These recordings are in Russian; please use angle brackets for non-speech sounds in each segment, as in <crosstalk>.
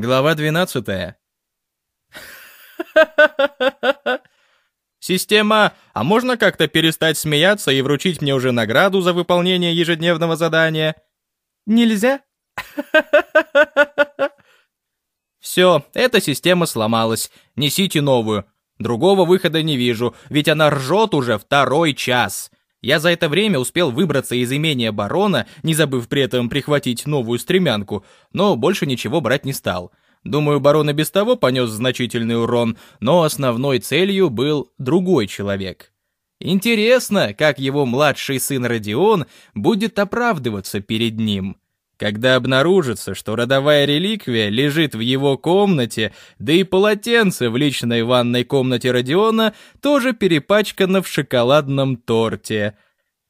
Глава 12. Система, а можно как-то перестать смеяться и вручить мне уже награду за выполнение ежедневного задания? Нельзя? Все, эта система сломалась. Несите новую. Другого выхода не вижу, ведь она ржет уже второй час. Я за это время успел выбраться из имения барона, не забыв при этом прихватить новую стремянку, но больше ничего брать не стал. Думаю, барон и без того понес значительный урон, но основной целью был другой человек. Интересно, как его младший сын Родион будет оправдываться перед ним. Когда обнаружится, что родовая реликвия лежит в его комнате, да и полотенце в личной ванной комнате Родиона тоже перепачкано в шоколадном торте.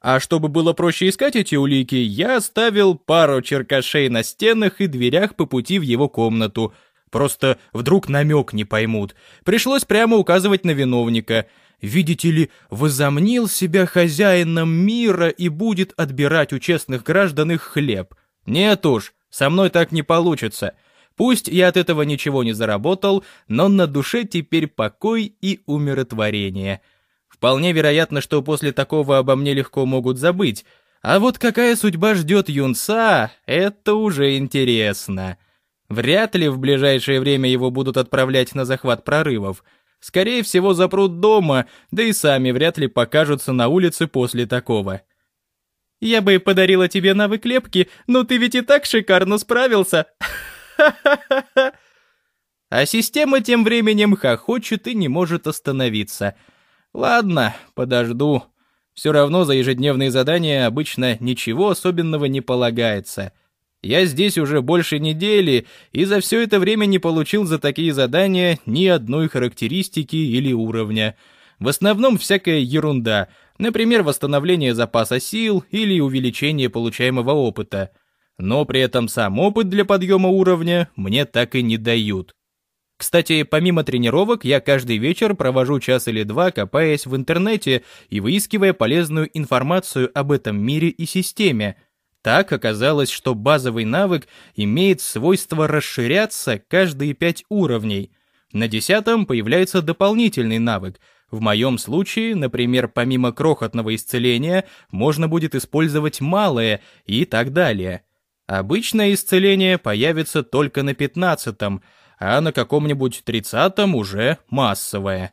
А чтобы было проще искать эти улики, я оставил пару черкашей на стенах и дверях по пути в его комнату. Просто вдруг намек не поймут. Пришлось прямо указывать на виновника. Видите ли, возомнил себя хозяином мира и будет отбирать у честных граждан их хлеб. Нет уж, со мной так не получится. Пусть я от этого ничего не заработал, но на душе теперь покой и умиротворение. Вполне вероятно, что после такого обо мне легко могут забыть. А вот какая судьба ждет юнца, это уже интересно. Вряд ли в ближайшее время его будут отправлять на захват прорывов. Скорее всего, запрут дома, да и сами вряд ли покажутся на улице после такого. Я бы подарила тебе навык лепки, но ты ведь и так шикарно справился. <laughs> А система тем временем хохочет и не может остановиться. Ладно, подожду. Все равно за ежедневные задания обычно ничего особенного не полагается. Я здесь уже больше недели, и за все это время не получил за такие задания ни одной характеристики или уровня. В основном всякая ерунда, например, восстановление запаса сил или увеличение получаемого опыта. Но при этом сам опыт для подъема уровня мне так и не дают. Кстати, помимо тренировок, я каждый вечер провожу час или два, копаясь в интернете и выискивая полезную информацию об этом мире и системе. Так оказалось, что базовый навык имеет свойство расширяться каждые пять уровней. На десятом появляется дополнительный навык — в моем случае, например, помимо крохотного исцеления, можно будет использовать малое и так далее. Обычное исцеление появится только на пятнадцатом, а на каком-нибудь тридцатом уже массовое.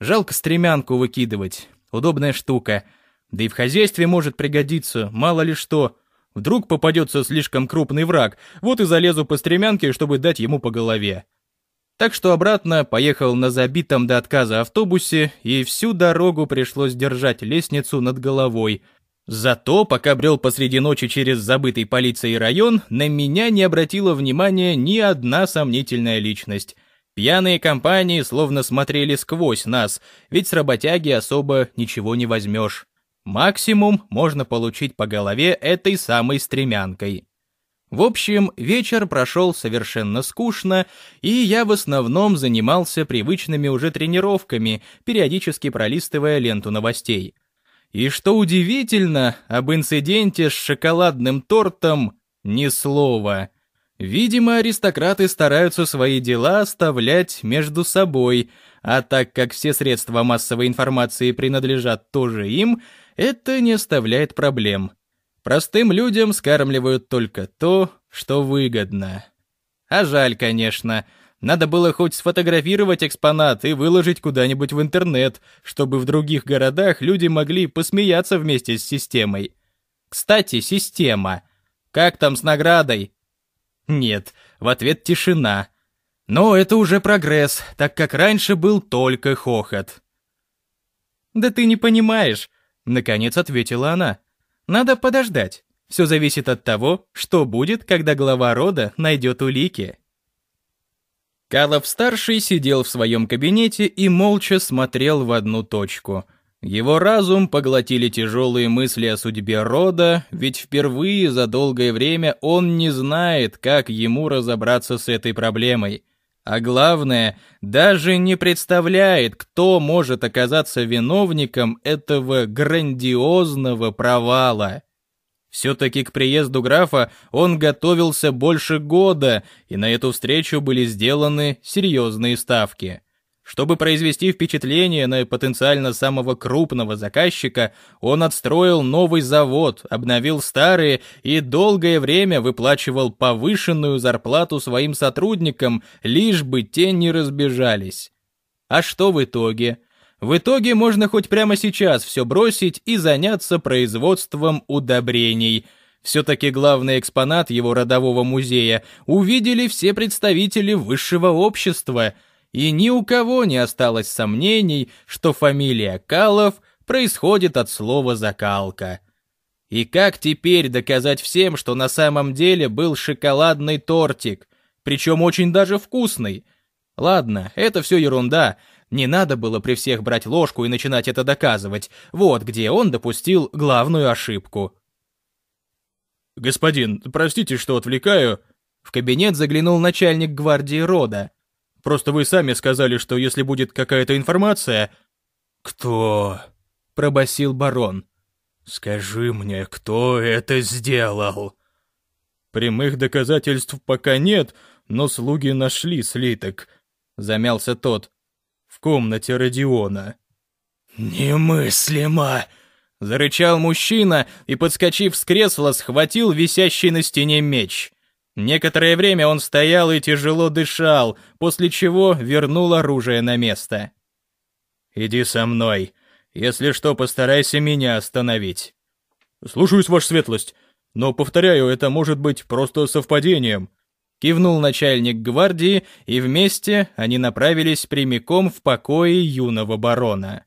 Жалко стремянку выкидывать, удобная штука. Да и в хозяйстве может пригодиться, мало ли что. Вдруг попадется слишком крупный враг, вот и залезу по стремянке, чтобы дать ему по голове. Так что обратно поехал на забитом до отказа автобусе, и всю дорогу пришлось держать лестницу над головой. Зато, пока брел посреди ночи через забытый полицией район, на меня не обратила внимания ни одна сомнительная личность. Пьяные компании словно смотрели сквозь нас, ведь с работяги особо ничего не возьмешь. Максимум можно получить по голове этой самой стремянкой. В общем, вечер прошел совершенно скучно, и я в основном занимался привычными уже тренировками, периодически пролистывая ленту новостей. И что удивительно, об инциденте с шоколадным тортом ни слова. Видимо, аристократы стараются свои дела оставлять между собой, а так как все средства массовой информации принадлежат тоже им, это не оставляет проблем. Простым людям скармливают только то, что выгодно. А жаль, конечно. Надо было хоть сфотографировать экспонат и выложить куда-нибудь в интернет, чтобы в других городах люди могли посмеяться вместе с системой. Кстати, система. Как там с наградой? Нет, в ответ тишина. Но это уже прогресс, так как раньше был только хохот. «Да ты не понимаешь», — наконец ответила она. Надо подождать. Все зависит от того, что будет, когда глава рода найдет улики. Калов-старший сидел в своем кабинете и молча смотрел в одну точку. Его разум поглотили тяжелые мысли о судьбе рода, ведь впервые за долгое время он не знает, как ему разобраться с этой проблемой. А главное, даже не представляет, кто может оказаться виновником этого грандиозного провала. Все-таки к приезду графа он готовился больше года, и на эту встречу были сделаны серьезные ставки. Чтобы произвести впечатление на потенциально самого крупного заказчика, он отстроил новый завод, обновил старые и долгое время выплачивал повышенную зарплату своим сотрудникам, лишь бы те не разбежались. А что в итоге? В итоге можно хоть прямо сейчас все бросить и заняться производством удобрений. Все-таки главный экспонат его родового музея увидели все представители высшего общества, и ни у кого не осталось сомнений, что фамилия Калов происходит от слова «закалка». И как теперь доказать всем, что на самом деле был шоколадный тортик, причем очень даже вкусный? Ладно, это все ерунда, не надо было при всех брать ложку и начинать это доказывать. Вот где он допустил главную ошибку. «Господин, простите, что отвлекаю». В кабинет заглянул начальник гвардии рода. «Просто вы сами сказали, что если будет какая-то информация...» «Кто?» — пробасил барон. «Скажи мне, кто это сделал?» «Прямых доказательств пока нет, но слуги нашли слиток», — замялся тот в комнате Родиона. «Немыслимо!» — зарычал мужчина и, подскочив с кресла, схватил висящий на стене меч. Некоторое время он стоял и тяжело дышал, после чего вернул оружие на место. «Иди со мной. Если что, постарайся меня остановить». «Слушаюсь, ваша светлость. Но, повторяю, это может быть просто совпадением. Кивнул начальник гвардии, и вместе они направились прямиком в покои юного барона.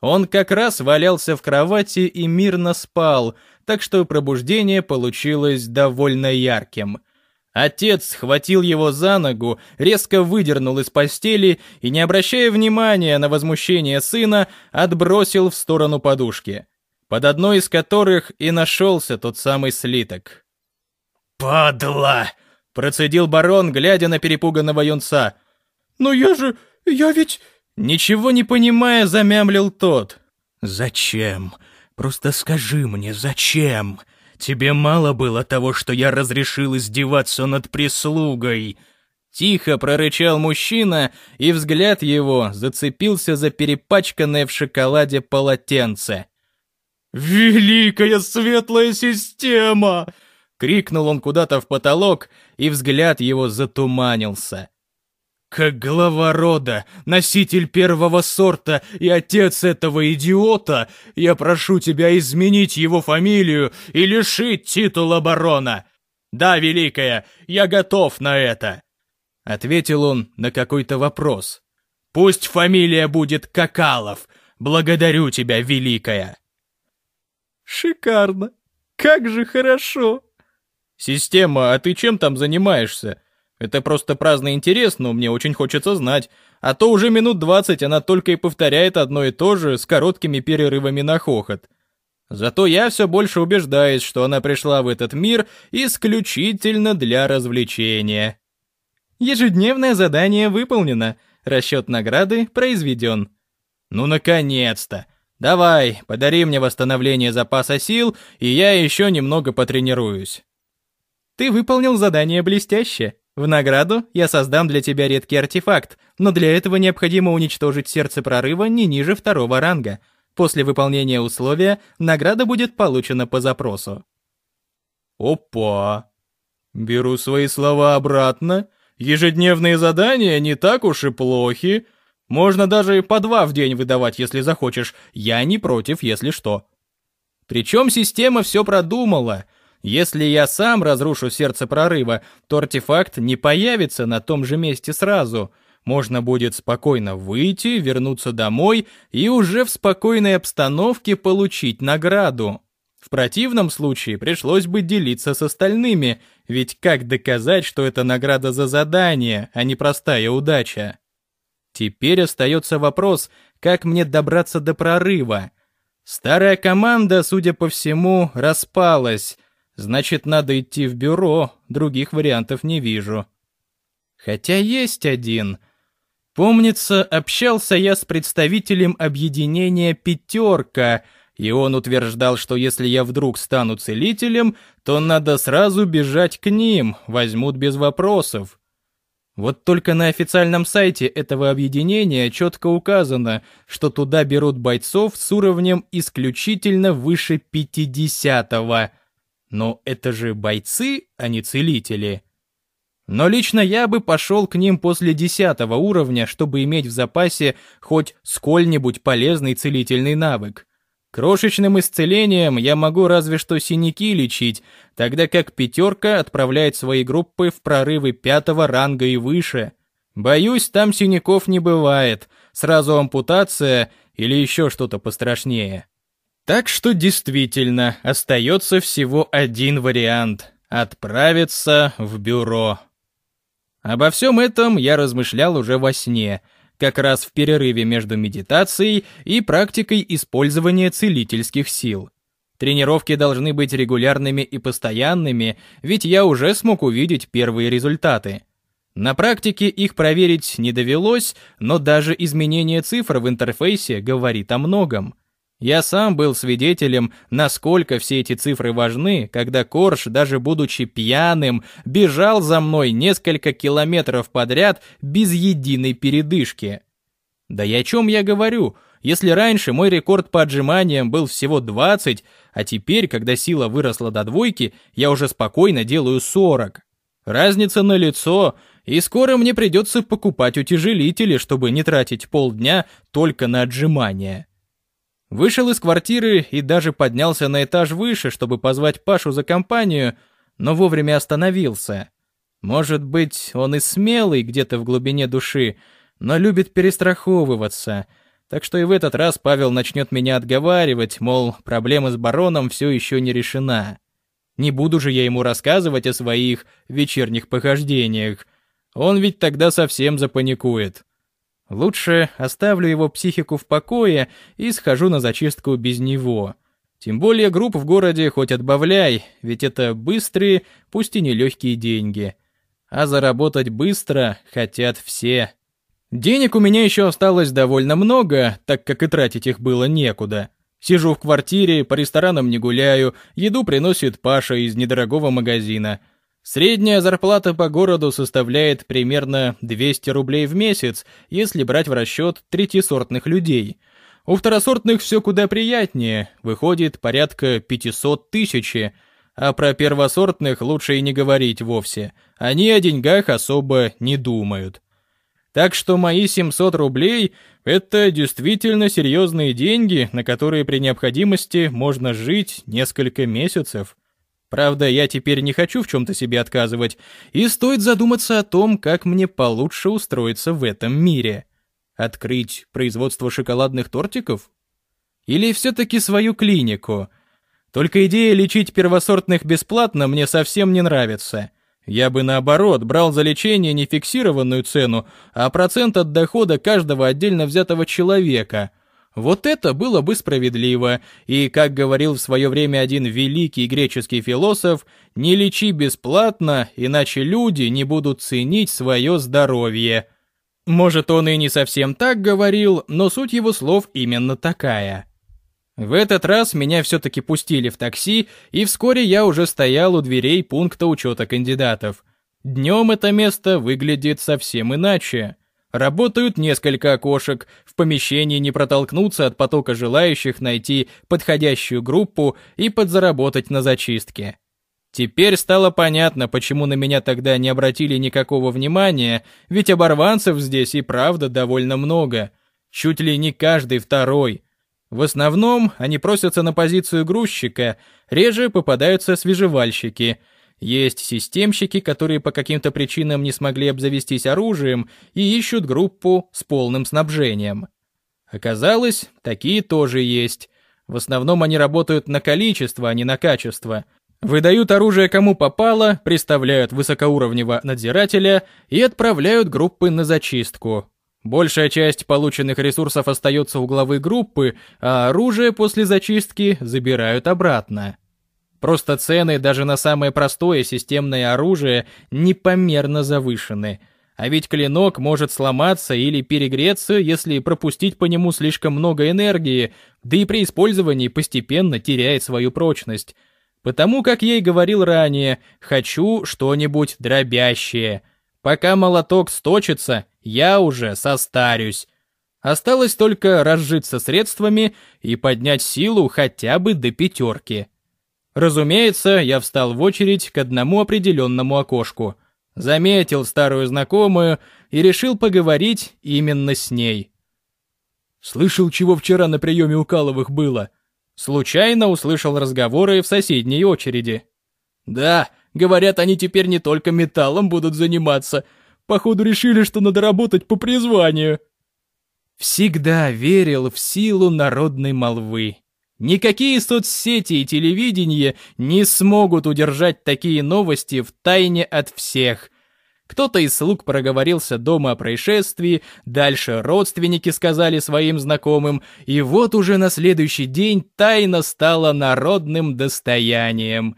Он как раз валялся в кровати и мирно спал, так что пробуждение получилось довольно ярким. Отец схватил его за ногу, резко выдернул из постели и, не обращая внимания на возмущение сына, отбросил в сторону подушки, под одной из которых и нашелся тот самый слиток. «Падла!» Процедил барон, глядя на перепуганного юнца. «Но я же... я ведь...» Ничего не понимая, замямлил тот. «Зачем? Просто скажи мне, зачем? Тебе мало было того, что я разрешил издеваться над прислугой?» Тихо прорычал мужчина, и взгляд его зацепился за перепачканное в шоколаде полотенце. «Великая светлая система!» Крикнул он куда-то в потолок, и взгляд его затуманился. «Как глава рода, носитель первого сорта и отец этого идиота, я прошу тебя изменить его фамилию и лишить титула барона. Да, Великая, я готов на это!» Ответил он на какой-то вопрос. «Пусть фамилия будет Какалов. Благодарю тебя, Великая!» «Шикарно! Как же хорошо!» «Система, а ты чем там занимаешься? Это просто праздный интерес, но мне очень хочется знать. А то уже минут двадцать она только и повторяет одно и то же с короткими перерывами на хохот. Зато я все больше убеждаюсь, что она пришла в этот мир исключительно для развлечения». Ежедневное задание выполнено, расчет награды произведен. «Ну, наконец-то!» Давай, подари мне восстановление запаса сил, и я еще немного потренируюсь. Ты выполнил задание блестяще. В награду я создам для тебя редкий артефакт, но для этого необходимо уничтожить сердце прорыва не ниже второго ранга. После выполнения условия награда будет получена по запросу. Опа! Беру свои слова обратно. Ежедневные задания не так уж и плохи. Можно даже по два в день выдавать, если захочешь. Я не против, если что. Причем система все продумала — если я сам разрушу сердце прорыва, то артефакт не появится на том же месте сразу. Можно будет спокойно выйти, вернуться домой и уже в спокойной обстановке получить награду. В противном случае пришлось бы делиться с остальными, ведь как доказать, что это награда за задание, а не простая удача? Теперь остается вопрос, как мне добраться до прорыва. Старая команда, судя по всему, распалась, Значит, надо идти в бюро, других вариантов не вижу. Хотя есть один. Помнится, общался я с представителем объединения «Пятерка», И он утверждал, что если я вдруг стану целителем, то надо сразу бежать к ним, возьмут без вопросов. Вот только на официальном сайте этого объединения четко указано, что туда берут бойцов с уровнем исключительно выше 50-го. Но это же бойцы, а не целители. Но лично я бы пошел к ним после 10 уровня, чтобы иметь в запасе хоть сколь-нибудь полезный целительный навык. Крошечным исцелением я могу разве что синяки лечить, тогда как пятерка отправляет свои группы в прорывы пятого ранга и выше. Боюсь, там синяков не бывает, сразу ампутация или еще что-то пострашнее. Так что действительно, остается всего один вариант — отправиться в бюро. Обо всем этом я размышлял уже во сне — как раз в перерыве между медитацией и практикой использования целительских сил. Тренировки должны быть регулярными и постоянными, ведь я уже смог увидеть первые результаты. На практике их проверить не довелось, но даже изменение цифр в интерфейсе говорит о многом. Я сам был свидетелем, насколько все эти цифры важны, когда Корж, даже будучи пьяным, бежал за мной несколько километров подряд без единой передышки. Да и о чем я говорю, если раньше мой рекорд по отжиманиям был всего 20, а теперь, когда сила выросла до двойки, я уже спокойно делаю 40. Разница на лицо, и скоро мне придется покупать утяжелители, чтобы не тратить полдня только на отжимания. Вышел из квартиры и даже поднялся на этаж выше, чтобы позвать Пашу за компанию, но вовремя остановился. Может быть, он и смелый где-то в глубине души, но любит перестраховываться. Так что и в этот раз Павел начнет меня отговаривать, мол, проблема с бароном все еще не решена. Не буду же я ему рассказывать о своих вечерних похождениях. Он ведь тогда совсем запаникует. Лучше оставлю его психику в покое и схожу на зачистку без него. Тем более групп в городе хоть отбавляй, ведь это быстрые, пусть и нелегкие деньги. А заработать быстро хотят все. Денег у меня еще осталось довольно много, так как и тратить их было некуда. Сижу в квартире, по ресторанам не гуляю, еду приносит Паша из недорогого магазина — Средняя зарплата по городу составляет примерно 200 рублей в месяц, если брать в расчет третьесортных людей. У второсортных все куда приятнее, выходит порядка 500 тысяч, а про первосортных лучше и не говорить вовсе. Они о деньгах особо не думают. Так что мои 700 рублей – это действительно серьезные деньги, на которые при необходимости можно жить несколько месяцев. Правда, я теперь не хочу в чем-то себе отказывать, и стоит задуматься о том, как мне получше устроиться в этом мире. Открыть производство шоколадных тортиков? Или все-таки свою клинику? Только идея лечить первосортных бесплатно мне совсем не нравится. Я бы наоборот брал за лечение не фиксированную цену, а процент от дохода каждого отдельно взятого человека – вот это было бы справедливо, и, как говорил в свое время один великий греческий философ, «Не лечи бесплатно, иначе люди не будут ценить свое здоровье». Может, он и не совсем так говорил, но суть его слов именно такая. В этот раз меня все-таки пустили в такси, и вскоре я уже стоял у дверей пункта учета кандидатов. Днем это место выглядит совсем иначе. Работают несколько окошек, помещении не протолкнуться от потока желающих найти подходящую группу и подзаработать на зачистке. Теперь стало понятно, почему на меня тогда не обратили никакого внимания, ведь оборванцев здесь и правда довольно много. Чуть ли не каждый второй. В основном они просятся на позицию грузчика, реже попадаются свежевальщики – есть системщики, которые по каким-то причинам не смогли обзавестись оружием и ищут группу с полным снабжением. Оказалось, такие тоже есть. В основном они работают на количество, а не на качество. Выдают оружие кому попало, представляют высокоуровневого надзирателя и отправляют группы на зачистку. Большая часть полученных ресурсов остается у главы группы, а оружие после зачистки забирают обратно. Просто цены даже на самое простое системное оружие непомерно завышены. А ведь клинок может сломаться или перегреться, если пропустить по нему слишком много энергии, да и при использовании постепенно теряет свою прочность. Потому, как я и говорил ранее, хочу что-нибудь дробящее. Пока молоток сточится, я уже состарюсь. Осталось только разжиться средствами и поднять силу хотя бы до пятерки. Разумеется, я встал в очередь к одному определенному окошку. Заметил старую знакомую и решил поговорить именно с ней. «Слышал, чего вчера на приеме у Каловых было?» Случайно услышал разговоры в соседней очереди. «Да, говорят, они теперь не только металлом будут заниматься. Походу решили, что надо работать по призванию». Всегда верил в силу народной молвы. Никакие соцсети и телевидение не смогут удержать такие новости в тайне от всех. Кто-то из слуг проговорился дома о происшествии, дальше родственники сказали своим знакомым, и вот уже на следующий день тайна стала народным достоянием.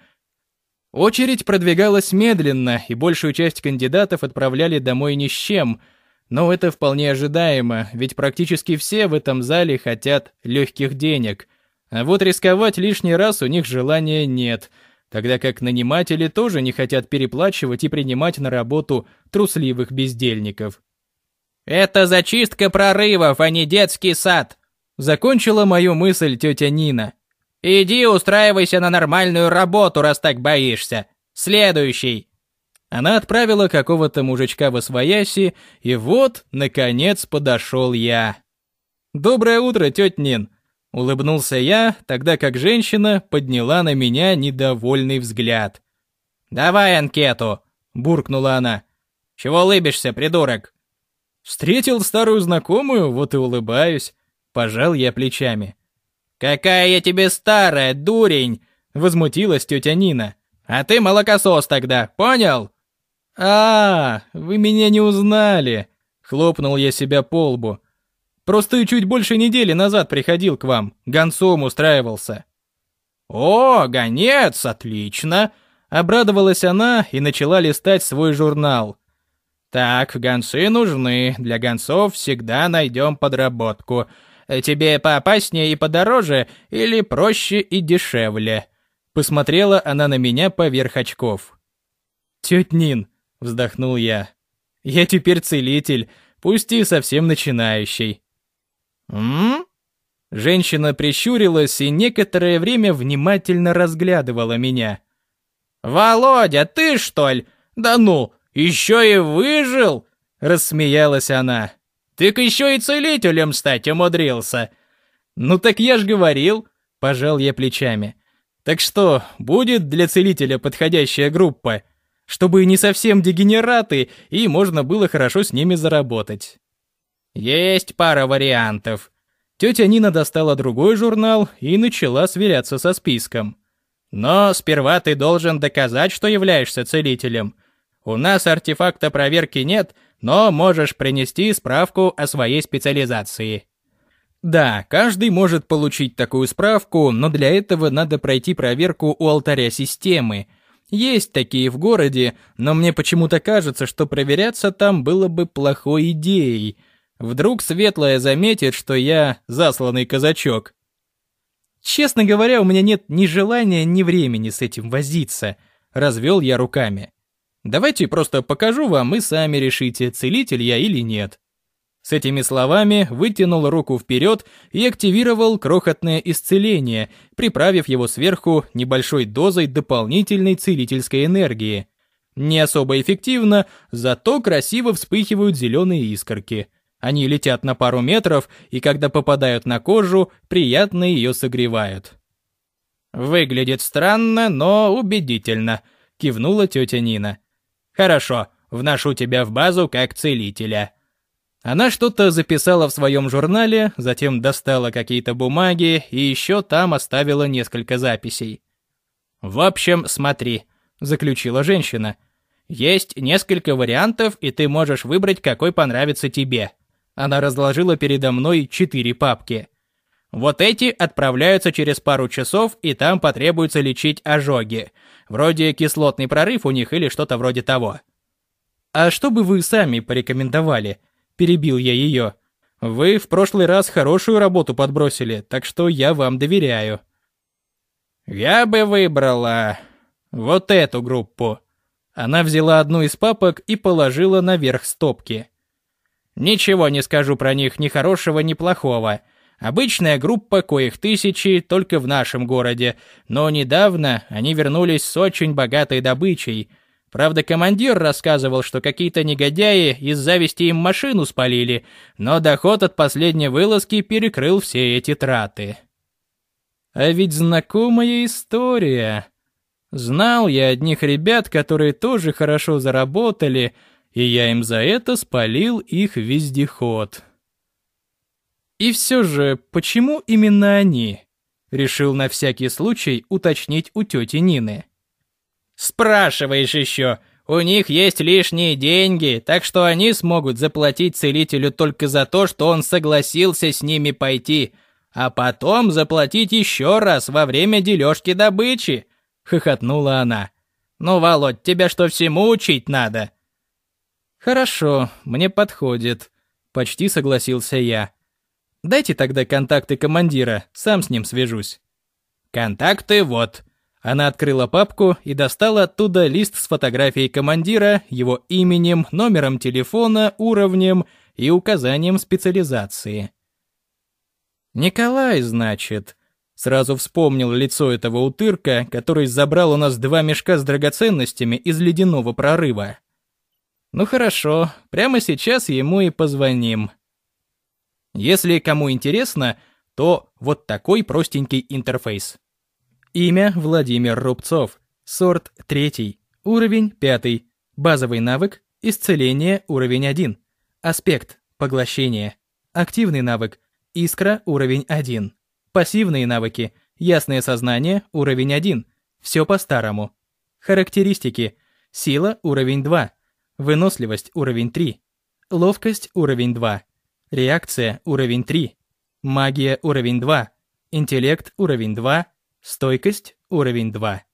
Очередь продвигалась медленно, и большую часть кандидатов отправляли домой ни с чем. Но это вполне ожидаемо, ведь практически все в этом зале хотят легких денег – а вот рисковать лишний раз у них желания нет, тогда как наниматели тоже не хотят переплачивать и принимать на работу трусливых бездельников. «Это зачистка прорывов, а не детский сад», — закончила мою мысль тетя Нина. «Иди устраивайся на нормальную работу, раз так боишься. Следующий». Она отправила какого-то мужичка в освояси, и вот, наконец, подошел я. «Доброе утро, тетя Нин», Улыбнулся я, тогда как женщина подняла на меня недовольный взгляд. «Давай анкету!» — буркнула она. «Чего улыбишься, придурок?» «Встретил старую знакомую, вот и улыбаюсь», — пожал я плечами. «Какая я тебе старая, дурень!» — возмутилась тетя Нина. «А ты молокосос тогда, понял?» «А, вы меня не узнали!» — хлопнул я себя по лбу. Просто чуть больше недели назад приходил к вам, гонцом устраивался». «О, гонец, отлично!» Обрадовалась она и начала листать свой журнал. «Так, гонцы нужны, для гонцов всегда найдем подработку. Тебе поопаснее и подороже или проще и дешевле?» Посмотрела она на меня поверх очков. «Тетя Нин», — вздохнул я, — «я теперь целитель, пусть и совсем начинающий. «М?», Женщина прищурилась и некоторое время внимательно разглядывала меня. «Володя, ты что ли? Да ну, еще и выжил!» Рассмеялась она. «Ты еще и целителем стать умудрился!» «Ну так я ж говорил!» Пожал я плечами. «Так что, будет для целителя подходящая группа?» чтобы не совсем дегенераты, и можно было хорошо с ними заработать. Есть пара вариантов. Тетя Нина достала другой журнал и начала сверяться со списком. Но сперва ты должен доказать, что являешься целителем. У нас артефакта проверки нет, но можешь принести справку о своей специализации. Да, каждый может получить такую справку, но для этого надо пройти проверку у алтаря системы. Есть такие в городе, но мне почему-то кажется, что проверяться там было бы плохой идеей – Вдруг Светлая заметит, что я засланный казачок. Честно говоря, у меня нет ни желания, ни времени с этим возиться. Развел я руками. Давайте просто покажу вам и сами решите, целитель я или нет. С этими словами вытянул руку вперед и активировал крохотное исцеление, приправив его сверху небольшой дозой дополнительной целительской энергии. Не особо эффективно, зато красиво вспыхивают зеленые искорки – они летят на пару метров, и когда попадают на кожу, приятно ее согревают. «Выглядит странно, но убедительно», — кивнула тетя Нина. «Хорошо, вношу тебя в базу как целителя». Она что-то записала в своем журнале, затем достала какие-то бумаги и еще там оставила несколько записей. «В общем, смотри», — заключила женщина. «Есть несколько вариантов, и ты можешь выбрать, какой понравится тебе. Она разложила передо мной четыре папки. Вот эти отправляются через пару часов, и там потребуется лечить ожоги. Вроде кислотный прорыв у них или что-то вроде того. А что бы вы сами порекомендовали? Перебил я ее. Вы в прошлый раз хорошую работу подбросили, так что я вам доверяю. Я бы выбрала вот эту группу. Она взяла одну из папок и положила наверх стопки. Ничего не скажу про них ни хорошего, ни плохого. Обычная группа, коих тысячи, только в нашем городе, но недавно они вернулись с очень богатой добычей. Правда, командир рассказывал, что какие-то негодяи из зависти им машину спалили, но доход от последней вылазки перекрыл все эти траты. А ведь знакомая история. Знал я одних ребят, которые тоже хорошо заработали, и я им за это спалил их вездеход. И все же, почему именно они? Решил на всякий случай уточнить у тети Нины. Спрашиваешь еще. У них есть лишние деньги, так что они смогут заплатить целителю только за то, что он согласился с ними пойти, а потом заплатить еще раз во время дележки добычи, хохотнула она. Ну, Володь, тебя что всему учить надо? Хорошо, мне подходит, почти согласился я. Дайте тогда контакты командира, сам с ним свяжусь. Контакты вот. Она открыла папку и достала оттуда лист с фотографией командира, его именем, номером телефона, уровнем и указанием специализации. Николай, значит. Сразу вспомнил лицо этого утырка, который забрал у нас два мешка с драгоценностями из ледяного прорыва. Ну хорошо, прямо сейчас ему и позвоним. Если кому интересно, то вот такой простенький интерфейс. Имя Владимир Рубцов, сорт 3, уровень 5, базовый навык исцеление уровень 1, аспект поглощение, активный навык искра уровень 1, пассивные навыки ясное сознание уровень 1, все по-старому. Характеристики. Сила уровень 2, выносливость уровень 3, ловкость уровень 2, Реакция уровень 3. Магия уровень 2. Интеллект уровень 2. Стойкость уровень 2.